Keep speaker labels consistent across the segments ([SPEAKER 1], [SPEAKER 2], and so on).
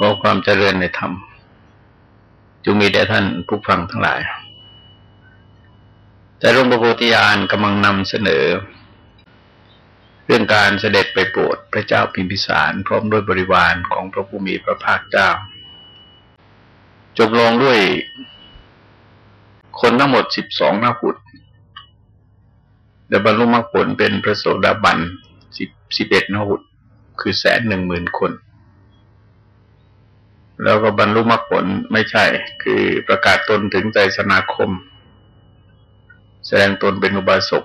[SPEAKER 1] ขอความเจริญในธรรมจงมีแด่ท่านผู้ฟังทั้งหลาย แต่หลวงพระโพธิญาณกำลังนำเสนอ เรื่องการเสด็จไปโปรดพระเจ้าพิมพิสาร พร้อมด้วยบริวารของพระผู้มีพระภาคเจ้า จบลงด้วยคนทั้งหมดสิบสองนาพุทธเดบรรลุมรรคผลเป็นพระโสดาบันสิบสิบเอ็ดนาพุทธคือแสนหนึ่งหมื่นคน แล้วก็บรรลุมรรคผลไม่ใช่ คือประกาศตนถึงใจสนาคม แสดงตนเป็นอุบาสก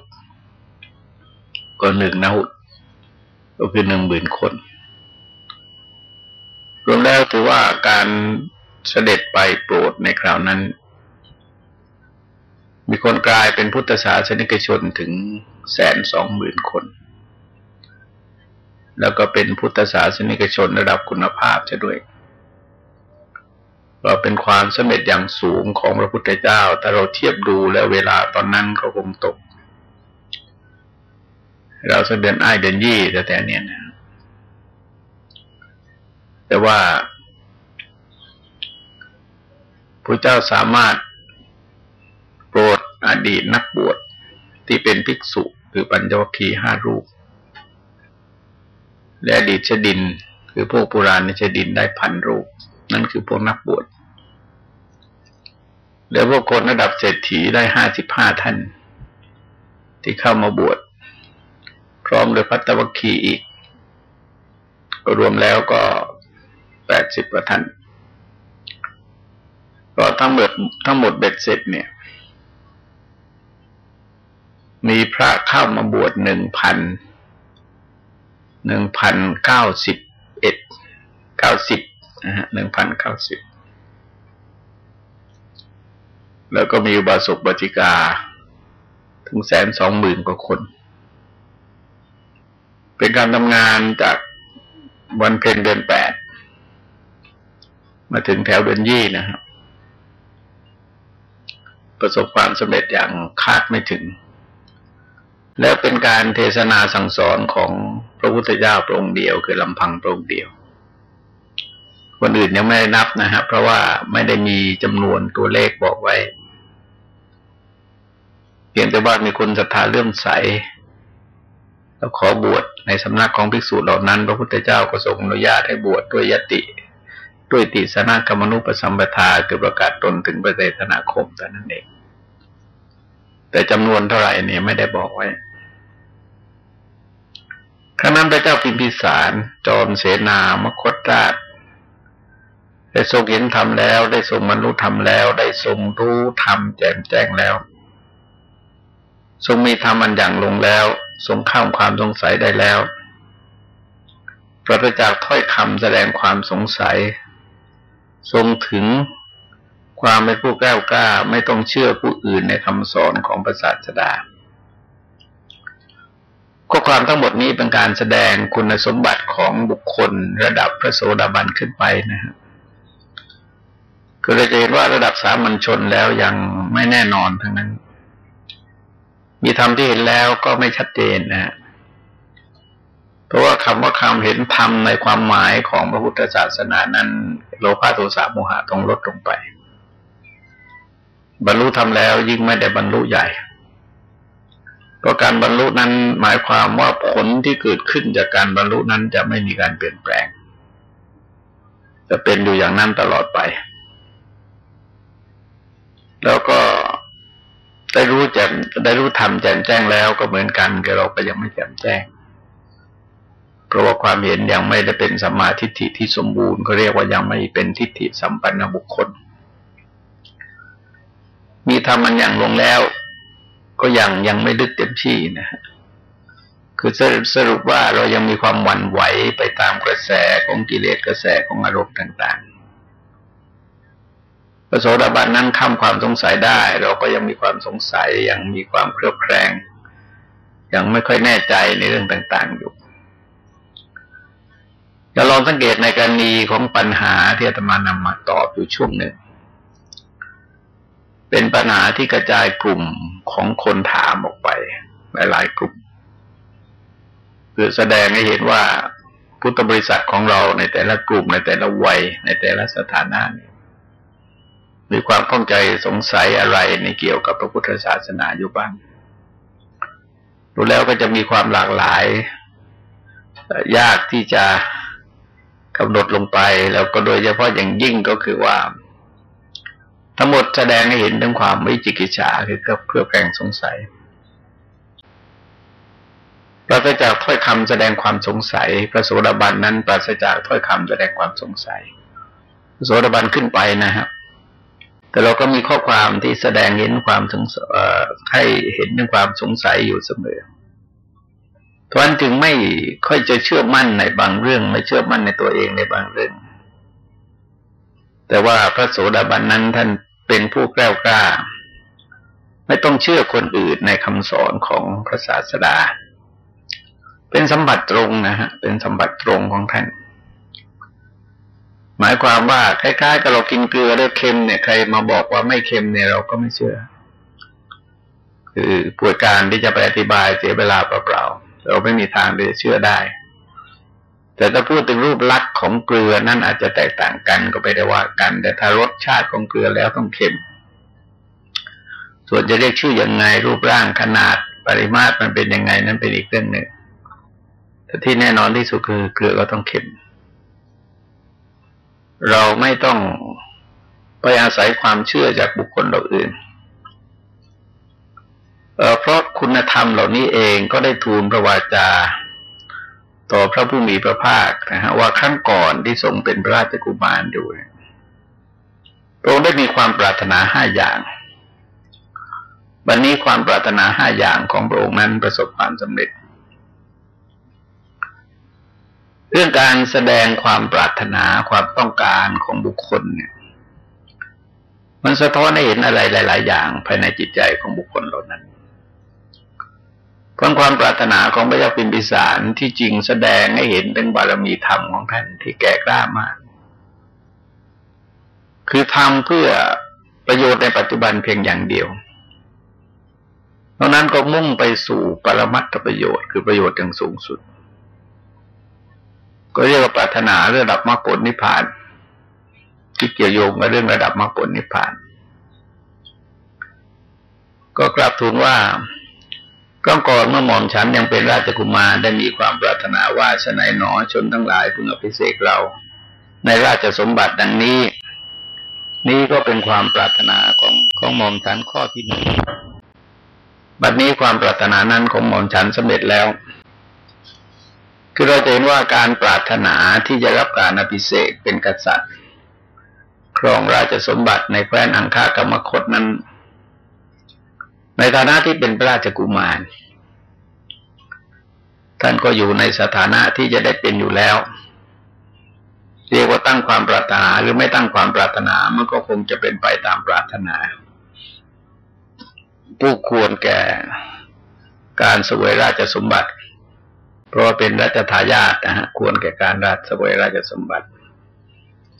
[SPEAKER 1] ก็หนึ่งนาหุก็คือหนึ่งหมื่นคน รวมแล้วถือว่าการเสด็จไปโปรดในคราวนั้น มีคนกลายเป็นพุทธศาสนิกชนถึงแสนสองหมื่นคน แล้วก็เป็นพุทธศาสนิกชนระดับคุณภาพจะด้วย ก็เป็นความสำเร็จอย่างสูงของพระพุทธเจ้า ถ้าเราเทียบดูแล้วเวลาตอนนั้นก็คงตก เราจะเดินอ้ายเดินยี่แต่แต่เนี้ยนะ แต่ว่าพระเจ้าสามารถโปรดอดีตนักบวชที่เป็นภิกษุคือปัญจวัคคีห้ารูป และอดีตชดิน คือพวกปุราณชดินได้พันรูป นั่นคือพวกนักบวชแล้วพวกคนระดับเศรษฐีได้ห้าสิบห้าท่าน ที่เข้ามาบวชพร้อมด้วยพัตตวัคคีอีก ก็รวมแล้วก็แปดสิบกว่าท่าน ก็ทั้งหมดทั้งหมดเบ็ดเสร็จเนี่ย มีพระเข้ามาบวชหนึ่งพันหนึ่งพันเก้าสิบเอ็ดเก้าสิบ นะฮะหนึ่งพันเก้าสิบแล้วก็มีอุบาสกบัจิกา ถึงแสนสองหมื่นกว่าคน เป็นการทำงานจากวันเพ็ญเดือนแปด มาถึงแถวเดือนยี่นะครับ ประสบความสำเร็จอย่างคาดไม่ถึง แล้วเป็นการเทศนาสั่งสอนของพระพุทธเจ้าพระองค์เดียว คือลำพังพระองค์เดียว คนอื่นยังไม่ได้นับนะครับเพราะว่าไม่ได้มีจำนวนตัวเลขบอกไว้ เพียงแต่ว่ามีคนศรัทธาเลื่อมใสแล้วขอบวชในสำนักของภิกษุเหล่านั้น พระพุทธเจ้าก็ทรงอนุญาตให้บวชดด้วยยติ ด้วยติสนากรรมนุปสัมปทาคือประกาศตนถึงประเทศนาคมแต่นั้นเอง แต่จำนวนเท่าไหร่เนี่ยไม่ได้บอกไว้ครั้งนั้นพระเจ้าพิมพิสารจอมเสนามคตราช ได้ทรงเห็นธรรมแล้ว ได้ทรงบรรลุธรรมแล้ว ได้ทรงรู้ธรรมแจ่มแจ้งแล้ว ทรงมีธรรมอันอย่างลงแล้ว ทรงข้ามความสงสัยได้แล้วปราศจากถ้อยคำแสดงความสงสัย ทรงถึงความเป็นผู้แก้วกล้าไม่ต้องเชื่อผู้อื่นในคำสอนของพระศาสดาข้อความทั้งหมดนี้เป็นการแสดงคุณสมบัติของบุคคลระดับพระโสดาบันขึ้นไปนะครับ คือเราจะเห็นว่าระดับสามัญชนแล้วยังไม่แน่นอนทั้งนั้น มีธรรมที่เห็นแล้วก็ไม่ชัดเจนนะฮะเพราะว่าคำว่าคำเห็นธรรมในความหมายของพระพุทธศาสนานั้น โลภะโทสะโมหะต้องลดลงไป บรรลุธรรมแล้วยิ่งไม่ได้บรรลุใหญ่เพราะการบรรลุนั้นหมายความว่าผลที่เกิดขึ้นจากการบรรลุนั้นจะไม่มีการเปลี่ยนแปลง จะเป็นอยู่อย่างนั้นตลอดไป แล้วก็ได้รู้แจ่มได้รู้ธรรมแจ่มแจ้งแล้วก็เหมือนกันแต่เราก็ยังไม่แจ่มแจ้งเพราะว่าความเห็นยังไม่ได้เป็นสัมมาทิฏฐิที่สมบูรณ์เขาเรียกว่ายังไม่เป็นทิฏฐิสัมปันนบุคคล มีธรรมันอย่างลงแล้ว ก็ยังยังไม่ลึกเต็มที่นะฮะคือสรุปว่าเรายังมีความหวั่นไหวไปตามกระแสของกิเลสกระแสของอารมณ์ต่าง ระโสดาบันนั้นข้ามความสงสัยได้ เราก็ยังมีความสงสัยยังมีความเครือบแคลงยังไม่ค่อยแน่ใจในเรื่องต่าง ๆ อยู่จะลองสังเกตในกรณีของปัญหาที่อาตมานำมาตอบอยู่ช่วงหนึ่ง เป็นปัญหาที่กระจายกลุ่มของคนถามออกไป หลายๆกลุ่มเพื่อแสดงให้เห็นว่าพุทธบริษัทของเราในแต่ละกลุ่มในแต่ละวัยในแต่ละสถานะเนี่ย มีความข้องใจสงสัยอะไรในเกี่ยวกับพระพุทธศาสนาอยู่บ้าง ดูแล้วก็จะมีความหลากหลาย ยากที่จะกำหนดลงไปแล้วก็โดยเฉพาะอย่างยิ่งก็คือว่า ทั้งหมดแสดงให้เห็นถึงความไม่จิกิจฉาคือเพื่อแปลงสงสัยปราศจากถ้อยคำแสดงความสงสัย พระโสดาบันนั้นปราศจากถ้อยคำแสดงความสงสัยโสดาบันขึ้นไปนะครับ แต่เราก็มีข้อความที่แสดงเห็นความสงให้เห็นถึงความสงสัยอยู่เสมอทวันจึงไม่ค่อยจะเชื่อมั่นในบางเรื่อง ไม่เชื่อมั่นในตัวเองในบางเรื่อง แต่ว่าพระโสดาบันนั้นท่านเป็นผู้แกล้วกล้า ไม่ต้องเชื่อคนอื่นในคำสอนของพระศาสดา เป็นสมบัติตรงนะฮะ เป็นสมบัติตรงของท่าน หมายความว่าคล้ายๆกับเรากินเกลือแล้วเค็มเนี่ยใครมาบอกว่าไม่เค็มเนี่ยเราก็ไม่เชื่อ คือป่วยการที่จะไปอธิบายเสียเวลาเปล่าๆเราไม่มีทางที่จะเชื่อได้ แต่ถ้าพูดถึงรูปลักษณ์ของเกลือนั่นอาจจะแตกต่างกันก็ไปได้ว่ากัน แต่ถ้ารสชาติของเกลือแล้วต้องเค็ม ส่วนจะเรียกชื่อยังไงรูปร่างขนาดปริมาตรมันเป็นยังไงนั่นเป็นอีกเรื่องหนึ่งแต่ที่แน่นอนที่สุดคือเกลือก็ต้องเค็ม เราไม่ต้องไปอาศัยความเชื่อจากบุคคลเราอื่นเพราะคุณธรรมเหล่านี้เองก็ได้ทูลพระวาจา ต่อพระผู้มีพระภาคนะฮะว่าครั้งก่อนที่ทรงเป็นพระราชกุมารอยู่พระองค์ได้มีความปรารถนาห้าอย่างวันนี้ความปรารถนาห้าอย่างของพระองค์นั้นประสบความสำเร็จ เรื่องการแสดงความปรารถนาความต้องการของบุคคลเนี่ย มันสะท้อนให้เห็นอะไรหลาย ๆ อย่างภายในจิตใจของบุคคลเหล่านั้นเพราะความปรารถนาของพระเจ้าปิมพิสารที่จริงแสดงให้เห็นถึงบารมีธรรมของท่านที่แก่กล้ามาก คือทำเพื่อประโยชน์ในปัจจุบันเพียงอย่างเดียวเพราะนั้นก็มุ่งไปสู่ปรมัตถประโยชน์ คือประโยชน์อย่างสูงสุด ก็เรียกว่าปรารถนาระดับมรรคผลนิพพาน ที่เกี่ยวโยงกับเรื่องระดับมรรคผลนิพพาน ก็กลับทูลว่าก้องก่อนเมื่อหม่อมฉันยังเป็นราชกุมารได้มีความปรารถนาว่าชนายหนอชนทั้งหลายพึงอภิเษกเรา ในราชสมบัติดังนี้ นี่ก็เป็นความปรารถนาของของหม่อมฉันข้อที่หนึ่งบัดนี้ความปรารถนานั้นของหม่อมฉันสำเร็จแล้ว คือเราจะเห็นว่าการปรารถนาที่จะรับการอภิเษกเป็นกษัตริย์ ครองราชสมบัติในแคว้นอังคากรรมคตนั้น ในฐานะที่เป็นพระราชกุมาร ท่านก็อยู่ในสถานะที่จะได้เป็นอยู่แล้ว เรียกว่าตั้งความปรารถนาหรือไม่ตั้งความปรารถนามันก็คงจะเป็นไปตามปรารถนาผู้ควรแก่การสวยราชสมบัติ เพราะเป็นรัชทายาทนะฮะควรแก่การราชสวยราชสมบัติ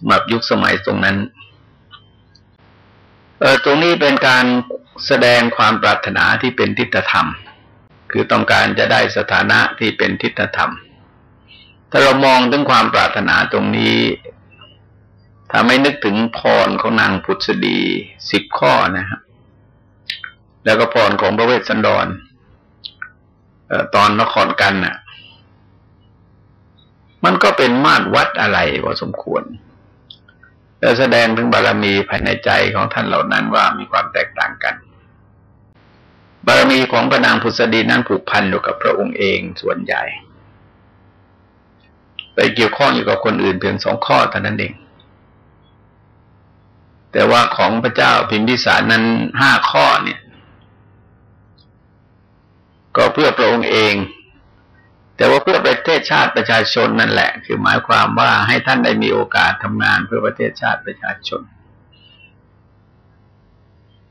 [SPEAKER 1] มายุคสมัยตรงนั้นเออตรงนี้เป็นการแสดงความปรารถนาที่เป็นทิฏฐธรรม คือต้องการจะได้สถานะที่เป็นทิฏฐธรรม ถ้าเรามองถึงความปรารถนาตรงนี้ทำให้นึกถึงพรของนางพุทธดีสิบข้อนะฮะแล้วก็พรของพระเวสสันดรตอนนครกันน่ะ มันก็เป็นมาตรวัดอะไรพอสมควรและแสดงถึงบารมีภายในใจของท่านเหล่านั้นว่ามีความแตกต่างกัน บารมีของพระนางพุทธดีนั้นผูกพันอยู่กับพระองค์เองส่วนใหญ่ไปเกี่ยวข้องอยู่กับคนอื่นเพียงสองข้อเท่านั้นเอง แต่ว่าของพระเจ้าพิมพิสารนั้นห้าข้อเนี่ย ก็เพื่อพระองค์เอง แต่ว่าเพื่อประเทศชาติประชาชนนั่นแหละ คือหมายความว่าให้ท่านได้มีโอกาสทำงานเพื่อประเทศชาติประชาชน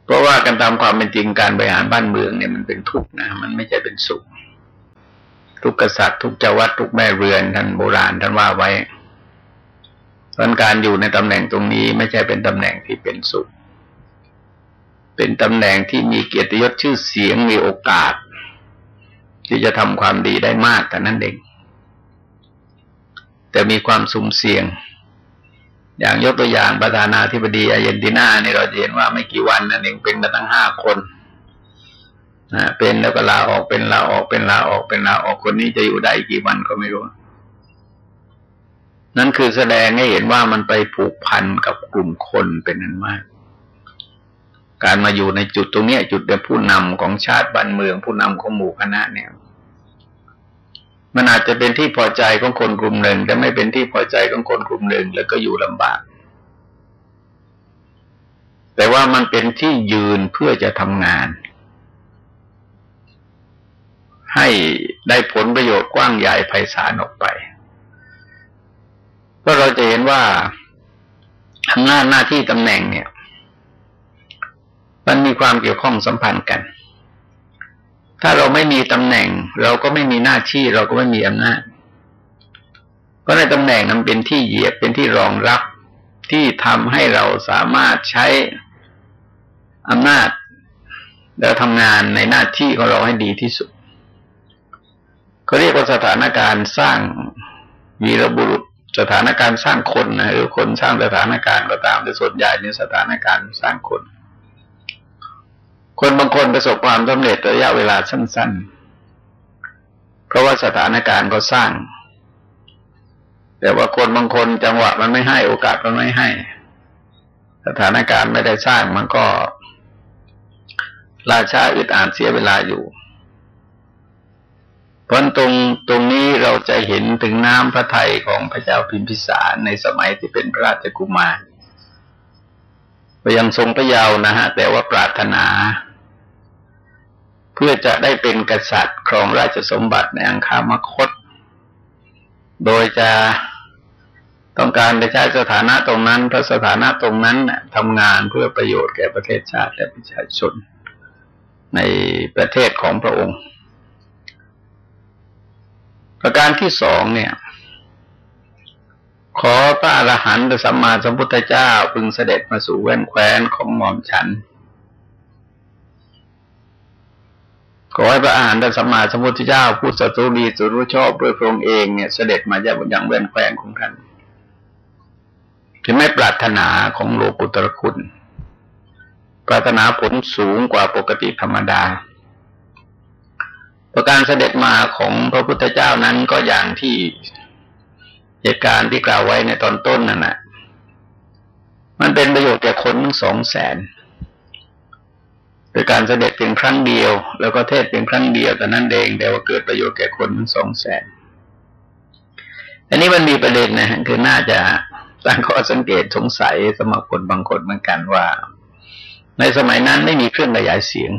[SPEAKER 1] เพราะว่ากันตามความเป็นจริงการบริหารบ้านเมืองเนี่ยมันเป็นทุกข์นะมันไม่ใช่เป็นสุข ทุกกษัตริย์ทุกเจ้าวัดทุกแม่เรือนท่านโบราณท่านว่าไว้ตอนการอยู่ในตำแหน่งตรงนี้ไม่ใช่เป็นตำแหน่งที่เป็นสุข เป็นตำแหน่งที่มีเกียรติยศชื่อเสียงมีโอกาส ที่จะทำความดีได้มากแต่นั้นเอง แต่มีความสุ่มเสี่ยง อย่างยกตัวอย่างประธานาธิบดีอาร์เจนตินาเนี่ยเราเห็นว่าไม่กี่วันนั่นเองเป็นมาตั้งห้าคนนะเป็นแล้วก็ลาออกเป็นลาออกเป็นลาออกเป็นลาออกคนนี้จะอยู่ได้กี่วันก็ไม่รู้ นั่นคือแสดงให้เห็นว่ามันไปผูกพันกับกลุ่มคนเป็นนั้นมาก การมาอยู่ในจุดตรงนี้จุดเป็นผู้นำของชาติบ้านเมือง ผู้นำของหมู่คณะเนี่ย มันอาจจะเป็นที่พอใจของคนกลุ่มหนึ่งแต่ไม่เป็นที่พอใจของคนกลุ่มหนึ่งแล้วก็อยู่ลำบาก แต่ว่ามันเป็นที่ยืนเพื่อจะทำงาน ให้ได้ผลประโยชน์กว้างใหญ่ไพศาลออกไปก็เราจะเห็นว่าอำนาจหน้าที่ตำแหน่งเนี่ย มันมีความเกี่ยวข้องสัมพันธ์กัน ถ้าเราไม่มีตำแหน่ง เราก็ไม่มีหน้าที่เราก็ไม่มีอำนาจ เพราะในตำแหน่งนั้นเป็นที่เหยียบเป็นที่รองรับที่ทำให้เราสามารถใช้อำนาจแล้วทำงานในหน้าที่ของเราให้ดีที่สุดเขาเรียกว่าสถานการณ์สร้างวีรบุรุษสถานการณ์สร้างคนนะหรือคนสร้างสถานการณ์ก็ตามแต่ส่วนใหญ่ในสถานการณ์สร้างคน คนบางคนประสบความสำเร็จระยะเวลาสั้น ๆ เพราะว่าสถานการณ์ก็สร้าง แต่ว่าคนบางคนจังหวะมันไม่ให้โอกาสมันไม่ให้ สถานการณ์ไม่ได้สร้างมันก็ล่าช้าอึดอัดเสียเวลาอยู่เพราะตรงตรงนี้เราจะเห็นถึงน้ำพระทัยของพระเจ้าพิมพิสารในสมัยที่เป็นพระราชกุมารยังทรงพระเยาว์นะฮะ แต่ว่าปรารถนา พื่อจะได้เป็นกษัตริย์ครองราชสมบัติในอังคามคต โดยจะต้องการไปใช้สถานะตรงนั้นพระสถานะตรงนั้นทำงานเพื่อประโยชน์แก่ประเทศชาติและประชาชนในประเทศของพระองค์ ประการที่สองเนี่ย ขอพระอรหันตสัมมาสัมพุทธเจ้าพึงเสด็จมาสู่แว่นแคว้นของหม่อมฉัน ขอให้พระอรหันตสัมมาสัมพุทธเจ้าผู้สัตว์ดีสุรุชอบด้วยพระองค์เองเนี่ยเสด็จมาอย่างแว่นแคว้นของท่านคือไม่ปรารถนาของโลกุตรคุณ ปรารถนาผลสูงกว่าปกติธรรมดา ประการเสด็จมาของพระพุทธเจ้านั้นก็อย่างที่เหตุการณ์ที่กล่าวไว้ในตอนต้นนั่นแหะมันเป็นประโยชน์แก่คนสองแสน โดยการเสด็จเพียงครั้งเดียว แล้วก็เทศเพียงครั้งเดียวแต่นั้นเองแต่ว่าเกิดประโยชน์แก่คนสองแสนอันนี้มันมีประเด็นนะคือน่าจะตั้งข้อสังเกตสงสัยสมคนบางคนเหมือนกันว่า ในสมัยนั้นไม่มีเครื่องขยายเสียง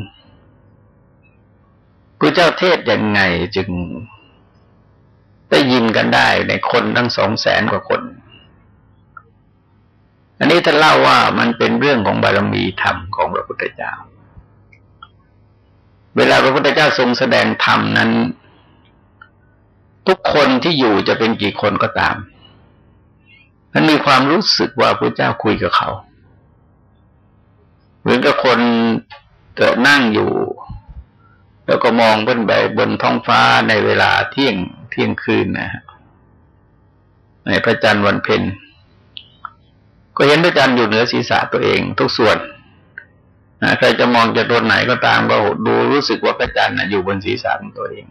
[SPEAKER 1] พระเจ้าเทศยังไงจึงได้ยินกันได้ในคนทั้งสองแสนกว่าคน อันนี้ท่านเล่าว่ามันเป็นเรื่องของบารมีธรรมของพระพุทธเจ้า เวลาพระพุทธเจ้าทรงแสดงธรรมนั้น ทุกคนที่อยู่จะเป็นกี่คนก็ตามมันมีความรู้สึกว่าพระเจ้าคุยกับเขา เหมือนกับคนเกิดนั่งอยู่ แล้วก็มองขึ้นไปบนท้องฟ้าในเวลาเที่ยงเที่ยงคืนนะฮะในพระจันทร์วันเพ็ญก็เห็นพระจันทร์อยู่เหนือศีรษะตัวเองทุกส่วน ใครจะมองจากตัวไหนก็ตามก็ดูรู้สึกว่าพระจันทร์อยู่บนศีรษะของตัวเอง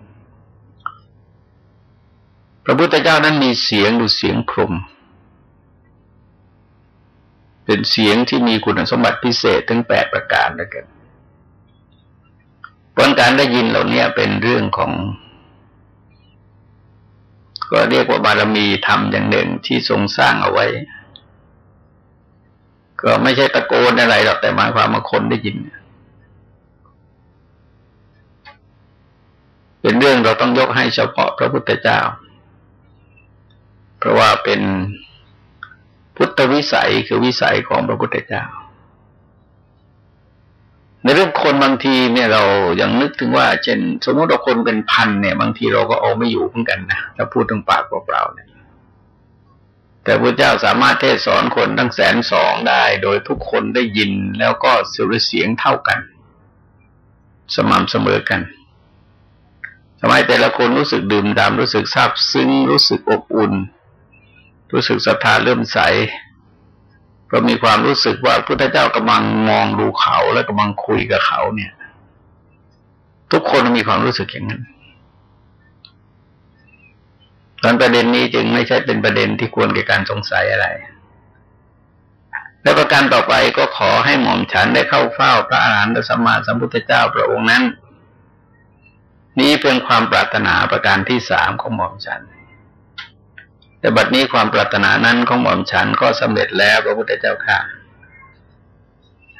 [SPEAKER 1] พระพุทธเจ้านั้นมีเสียงดูเสียงพรมเป็นเสียงที่มีคุณสมบัติพิเศษถึงแปดประการแล้วกันผลการได้ยินเหล่านี้เป็นเรื่องของ ก็เรียกว่าบารมีธรรมอย่างหนึ่งที่ทรงสร้างเอาไว้ ก็ไม่ใช่ตะโกนอะไรหรอกแต่หมายความว่าคนได้ยิน เป็นเรื่องเราต้องยกให้เฉพาะพระพุทธเจ้า เพราะว่าเป็นพุทธวิสัยคือวิสัยของพระพุทธเจ้า ในเรื่องคนบางทีเนี่ยเรายังนึกถึงว่า เช่น สมมติเราคนเป็นพันเนี่ย บางทีเราก็เอาไม่อยู่เหมือนกันนะถ้าพูดถึงปากเปล่าๆเนี่ย แต่พระเจ้าสามารถเทศสอนคนตั้งแสนสองได้ โดยทุกคนได้ยินแล้วก็สุรเสียงเท่ากัน สม่ำเสมอกันสมัยแต่ละคนรู้สึกดื่มดำรู้สึกซาบซึ้งรู้สึกอบอุ่น รู้สึกศรัทธาเลื่มใส ก็มีความรู้สึกว่าพระพุทธเจ้ากำลังมองดูเขาและกำลังคุยกับเขาเนี่ย ทุกคนมีความรู้สึกอย่างนั้น ตอนประเด็นนี้จึงไม่ใช่เป็นประเด็นที่ควรแก่การสงสัยอะไร และประการต่อไปก็ขอให้หม่อมฉันได้เข้าเฝ้าพระอาหารหันตสัมมาสัมพุทธเจ้าพระองค์นั้น นี้เป็นความปรารถนาประการที่สามของหม่อมฉัน แต่บัดนี้ความปรารถนานั้นของหม่อมฉันก็สำเร็จแล้วพระพุทธเจ้าค่ะ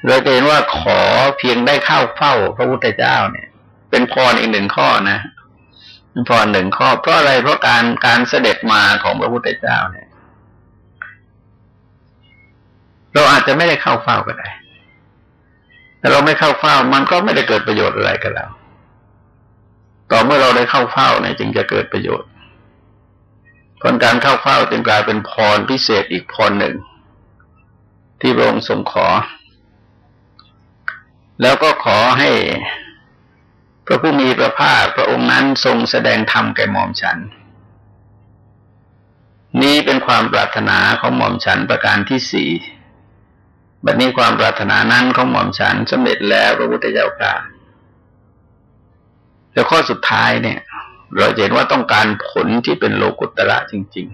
[SPEAKER 1] เราเห็นว่าขอเพียงได้เข้าเฝ้าพระพุทธเจ้าเนี่ย เป็นพรอีกหนึ่งข้อนะ พรหนึ่งข้อเพราะอะไรเพราะการการเสด็จมาของพระพุทธเจ้าเนี่ย เราอาจจะไม่ได้เข้าเฝ้าก็ได้แต่เราไม่เข้าเฝ้ามันก็ไม่ได้เกิดประโยชน์อะไรกับเราต่อเมื่อเราได้เข้าเฝ้าเนี่ยจึงจะเกิดประโยชน์ผลการเข้าเฝ้าจึงกลายเป็นพรพิเศษอีกพรหนึ่ง ที่พระองค์ทรงขอ แล้วก็ขอให้ พระผู้มีพระภาคพระองค์นั้นทรงแสดงธรรมแก่หม่อมฉัน นี้เป็นความปรารถนาของหม่อมฉันประการที่สี่บัดนี้ความปรารถนานั้นของหม่อมฉันสำเร็จแล้วพระพุทธเจ้าค่ะแล้วข้อสุดท้ายเนี่ย เราเห็นว่าต้องการผลที่เป็นโลกุตระจริง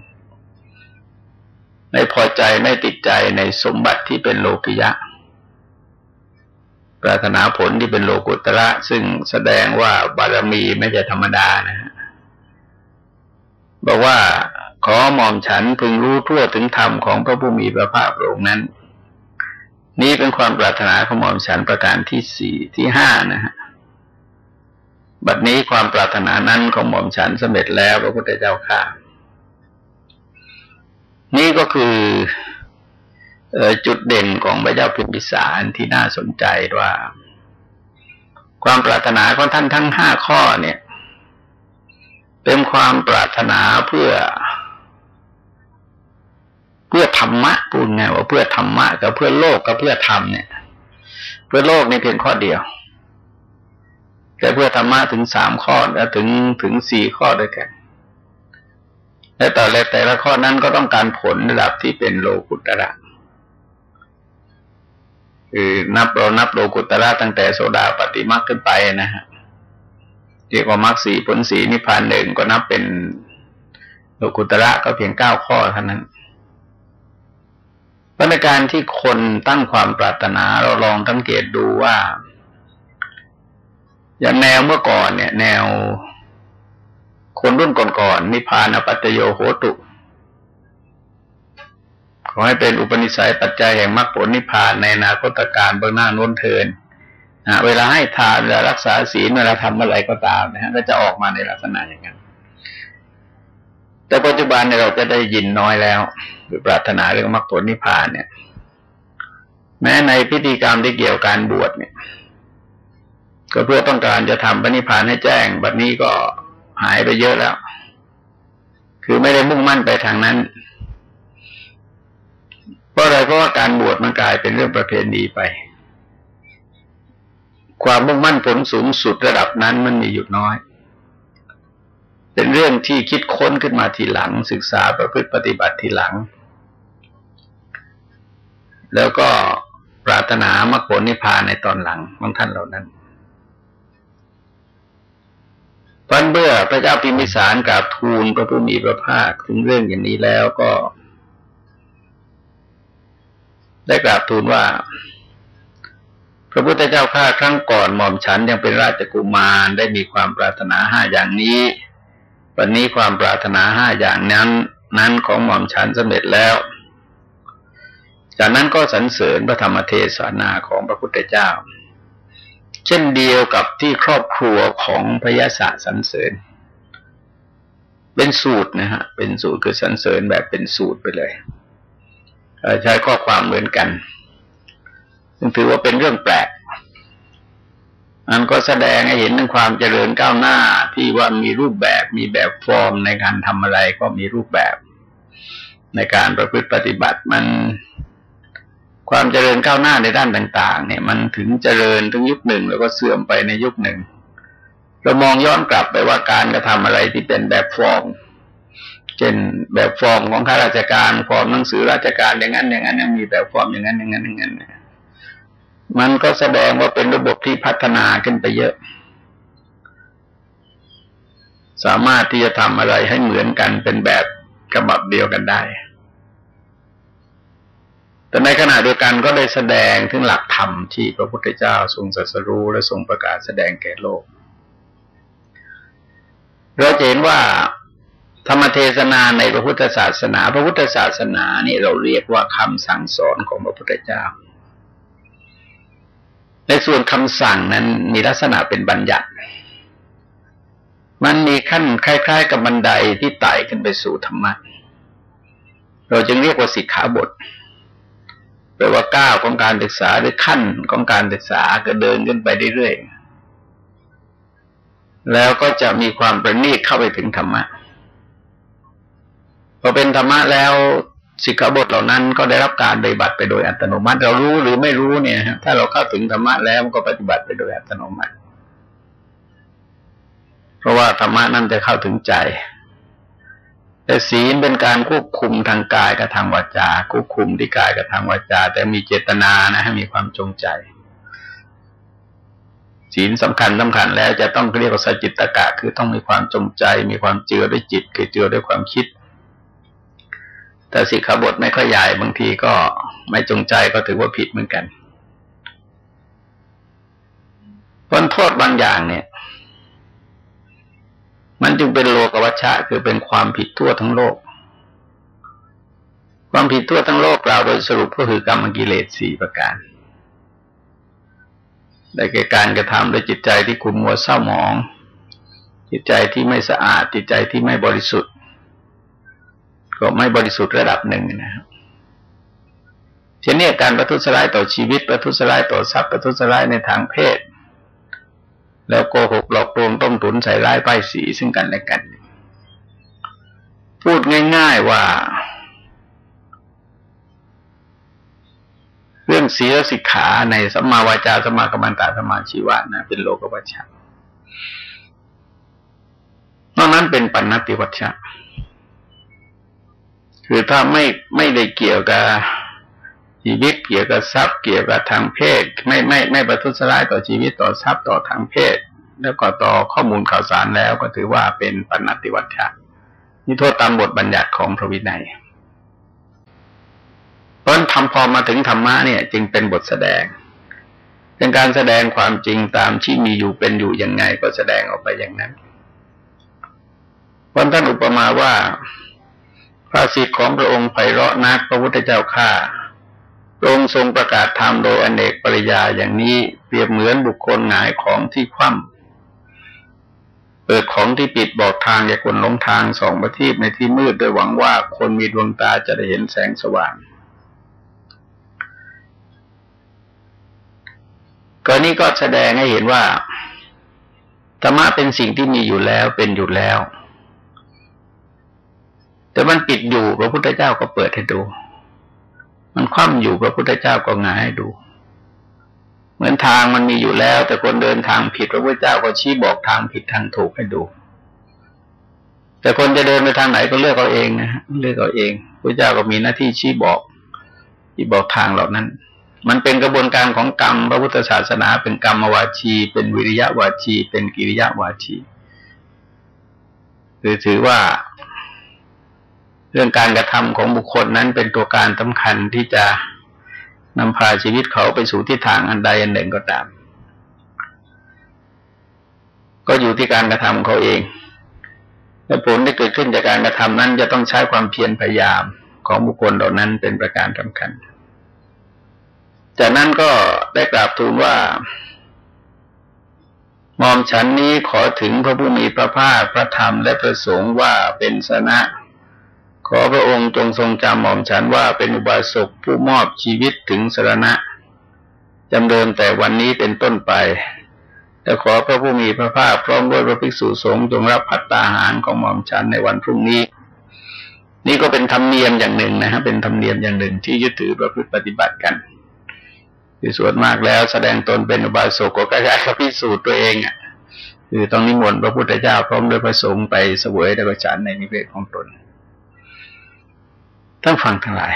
[SPEAKER 1] ๆในพอใจไม่ติดใจในสมบัติที่เป็นโลกิยะ ปรารถนาผลที่เป็นโลกุตระ ซึ่งแสดงว่าบารมีไม่ใช่ธรรมดานะฮะบอกว่าขอหม่อมฉันพึงรู้ทั่วถึงธรรมของพระผู้มีพระภาคพระองค์นั้น นี้เป็นความปรารถนาของหม่อมฉันประการที่สี่ที่ห้านะฮะบัดนี้ความปรารถนานั้นของหม่อมฉันสำเร็จแล้วพระพุทธเจ้าข้านี่ก็คือ จุดเด่นของพระเจ้าพิมพิสารที่น่าสนใจว่า ความปรารถนาของท่านทั้งห้าข้อเนี่ย เป็นความปรารถนาเพื่อ เพื่อธรรมะพูดไงว่าเพื่อธรรมะกับเพื่อโลกกับเพื่อธรรมเนี่ย เพื่อโลกนี่เพียงข้อเดียว แต่เพื่อธรรมะถึงสามข้อแล้วถึงถึงสี่ข้อด้วยกันและต่อแลแต่ละข้อนั้นก็ต้องการผลระดับที่เป็นโลกุตระ คือนับเรานับโลกุตระตั้งแต่โสดาปฏิมาขึ้นไปนะฮะเรียกว่ามรรคสีผลสีนิพพานหนึ่งก็นับเป็นโลกุตระก็เพียงเก้าข้อเท่านั้นพในการที่คนตั้งความปรารถนาเราลองสังเกตดูว่า อย่างแนวเมื่อก่อนเนี่ย แนว คนรุ่นก่อนๆนิพพานปัจโยโหตุ ขอให้เป็นอุปนิสัยปัจจัยแห่งมรรคผลนิพพานในนาคตการเบื้องหน้าน้นเทินนะเวลาให้ทานเวลารักษาศีลเวลาทำอะไรก็ตามนะฮะก็จะออกมาในลักษณะอย่างนั้น แต่ปัจจุบันเนี่ยเราจะได้ยินน้อยแล้วหรือปรารถนาเรื่องมรรคผลนิพพานเนี่ย แม้ในพิธีกรรมที่เกี่ยวกับการบวชเนี่ย ก็เพื่อต้องการจะทำปณิพานให้แจ้งแบัดนี้ก็หายไปเยอะแล้ว คือไม่ได้มุ่งมั่นไปทางนั้น ราะอะไรเพราะว่าการบวชมันกลายเป็นเรื่องประเพณีไป ความมุ่งมั่นผลสูงสุดระดับนั้นมันมีอยู่น้อย เป็นเรื่องที่คิดค้นขึ้นมาทีหลัง ศึกษาประพฤติปฏิบัติทีหลัง แล้วก็ปรารถนามรรคผลนิพพานในตอนหลังของท่านเหล่านั้นพันเบื่อพระเจ้าพิมิสารกราบทูลพระผู้มีพระภาคถึงเรื่องอย่างนี้แล้วก็ ได้กราบทูลว่า พระพุทธเจ้าข้าครั้งก่อนหม่อมฉันยังเป็นราชกุมารได้มีความปรารถนาห้าอย่างนี้ วันนี้ความปรารถนาห้าอย่างนั้น นั้นของหม่อมฉันสำเร็จแล้ว จากนั้นก็สรรเสริญพระธรรมเทศนาของพระพุทธเจ้า เช่นเดียวกับที่ครอบครัวของพระยาศาสรรเสริญเป็นสูตรนะฮะ เป็นสูตรคือสรรเสริญแบบเป็นสูตรไปเลย ใช้ข้อความเหมือนกัน ซึ่งถือว่าเป็นเรื่องแปลกอันก็แสดงให้เห็นถึงความเจริญก้าวหน้าที่ว่ามีรูปแบบมีแบบฟอร์มในการทำอะไรก็มีรูปแบบ ในการประพฤติปฏิบัติมัน ความเจริญก้าวหน้าในด้านต่าง ๆ เนี่ย มันถึงเจริญถึงยุคหนึ่งแล้วก็เสื่อมไปในยุคหนึ่ง เรามองย้อนกลับไปว่าการกระทำอะไรที่เป็นแบบฟอร์ม เช่นแบบฟอร์มของข้าราชการฟอร์มหนังสือราชการอย่างนั้น อย่างนั้นมีแบบฟอร์มอย่างนั้นอย่างนั้นอย่างนั้นมันก็แสดงว่าเป็นระบบที่พัฒนาขึ้นไปเยอะ สามารถที่จะทำอะไรให้เหมือนกันเป็นแบบกระบับเดียวกันได้ แต่ในขณะเดียวกันก็ได้แสดงถึงหลักธรรมที่พระพุทธเจ้าทรงสัสรู้และทรงประกาศแสดงแก่โลก เราเห็นว่า ธรรมเทศนาในพระพุทธศาสนา พระพุทธศาสนานี่เราเรียกว่าคำสั่งสอนของพระพุทธเจ้า ในส่วนคำสั่งนั้นมีลักษณะเป็นบัญญัติ มันมีขั้นคล้ายๆ กับบันไดที่ไต่ขึ้นไปสู่ธรรมะ เราจึงเรียกว่าสิกขาบทแปลว่าก้าวของการศึกษาหรือขั้นของการศึกษาก็เดินขึ้นไปเรื่อยๆแล้วก็จะมีความประณีตเข้าไปถึงธรรมะ พอเป็นธรรมะแล้วสิกขาบทเหล่านั้นก็ได้รับการปฏิบัติไปโดยอัตโนมัติ เรารู้หรือไม่รู้เนี่ยถ้าเราเข้าถึงธรรมะแล้วมันก็ปฏิบัติไปโดยอัตโนมัติ เพราะว่าธรรมะนั้นจะเข้าถึงใจ แต่ศีลเป็นการควบคุมทางกายกับทางวาจาควบคุมที่กายกับทางวาจา แต่มีเจตนานะให้มีความจงใจ ศีลสำคัญสำคัญแล้วจะต้องเรียกว่าสจิตตกะ คือต้องมีความจงใจ มีความเจือด้วยจิต คือเจือด้วยความคิด แต่สิกขาบทไม่ค่อยใหญ่บางทีก็ไม่จงใจก็ถือว่าผิดเหมือนกันผลโทษบางอย่างเนี่ย มันจึงเป็นโลกวัชชะ คือเป็นความผิดทั่วทั้งโลก ความผิดทั่วทั้งโลกเราโดยสรุปก็คือกรรมกิเลสสี่ประการได้แก่การกระทำด้วยจิตใจที่ขุ่นมัวเศร้าหมอง จิตใจที่ไม่สะอาด จิตใจที่ไม่บริสุทธิ์ ก็ไม่บริสุทธิ์ระดับหนึ่งนะครับเช่นนี้การประทุษร้ายต่อชีวิต ประทุษร้ายต่อทรัพย์ประทุษร้ายในทางเพศ แล้วโกหกหลอกลวงต้มตุนใส่ร้ายป้ายสีซึ่งกันและกัน พูดง่าย ๆว่า เรื่องศีลสิกขาในสัมมาวาจาสัมมากรรมันตาสัมมาชีวะนะเป็นโลกวัชชะนอกนั้นเป็นปัญติวัชชะ คือถ้าไม่ไม่ได้เกี่ยวกับชีวิตเกี่ยวกับทรัพย์เกี่ยวกับทางเพศ ไม่ไม่ไม่ประทุษร้ายต่อชีวิตต่อทรัพย์ต่อทางเพศ แล้วก็ต่อข้อมูลข่าวสารแล้วก็ถือว่าเป็นปณติวัชชะนี่โทษตามบทบัญญัติของพระวินัยเพราะทำพอมาถึงธรรมะเนี่ย จึงเป็นบทแสดง เป็นการแสดงความจริงตามที่มีอยู่เป็นอยู่ยังไงก็แสดงออกไปอย่างนั้นวันท่านอุปมาว่า พระสิทธิ์ของพระองค์ไพเราะนักพระพุทธเจ้าข้าพระองค์ทรงประกาศธรรมโดยอเนกปริยาอย่างนี้เปรียบเหมือนบุคคลหงายของที่คว่ำเปิดของที่ปิดบอกทางแก่คนหลงทางสองประทีปในที่มืดโดยหวังว่าคนมีดวงตาจะได้เห็นแสงสว่างก็นี้ก็แสดงให้เห็นว่าธรรมะเป็นสิ่งที่มีอยู่แล้วเป็นอยู่แล้ว แต่มันปิดอยู่พระพุทธเจ้าก็เปิดให้ดู มันคว่ำอยู่พระพุทธเจ้าก็งายให้ดู เหมือนทางมันมีอยู่แล้ว แต่คนเดินทางผิดพระพุทธเจ้าก็ชี้บอกทางผิดทางถูกให้ดู แต่คนจะเดินไปทางไหนก็เลือกเอาเองนะฮะเลือกเอาเองพระเจ้าก็มีหน้าที่ชี้บอกชี้บอกทางเหล่านั้น มันเป็นกระบวนการของกรรม พระพุทธศาสนา เป็นกรรมวาชี เป็นวิริยะวาชี เป็นกิริยะวาชีคือถือว่า เรื่องการกระทำของบุคคลนั้นเป็นตัวการสำคัญที่จะนำพาชีวิตเขาไปสู่ทิศทางอันใดอันหนึ่งก็ตาม ก็อยู่ที่การกระทำเขาเองและผลที่เกิดขึ้นจากการกระทำนั้น จะต้องใช้ความเพียรพยายามของบุคคลเหล่านั้นเป็นประการสำคัญ จากนั้นก็ได้กราบทูลว่ามอมฉันนี้ขอถึงพระผู้มีพระภาคพระธรรมและประสงค์ว่าเป็นสนะ ขอพระองค์จงทรงจำหม่อมฉันว่าเป็นอุบาสกผู้มอบชีวิตถึงสรณะจำเดินแต่วันนี้เป็นต้นไปแต่ขอพระผู้มีพระภาคพร้อมด้วยพระภิกษุสงฆ์จงรับพัตตาหารของหม่อมฉันในวันพรุ่งนี้ นี่ก็เป็นธรรมเนียมอย่างหนึ่งนะฮะเป็นธรรมเนียมอย่างหนึ่งที่ยึดถือประพฤติปฏิบัติกันคือส่วนมากแล้วแสดงตนเป็นอุบาสกก็ใกล้ๆกับพิสูจน์ตัวเองอะคือต้องนิมนต์พระพุทธเจ้าพร้อมด้วยพระสงฆ์ไปเสวยแล้วก็ฉันในนิเวศของตน ทั้งฟังทั้งหลาย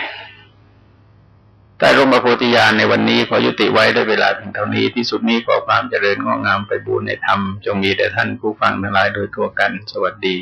[SPEAKER 1] ใต้ร่มพระโพธิญาณในวันนี้ขอยุติไว้ด้วยเวลาเพียงเท่านี้ที่สุดนี้ขอความเจริญงอกงามไปบูรณนธรรมจงมีแด่ท่านผู้ฟังทั้งหลายโดยทั่วกัน สวัสดี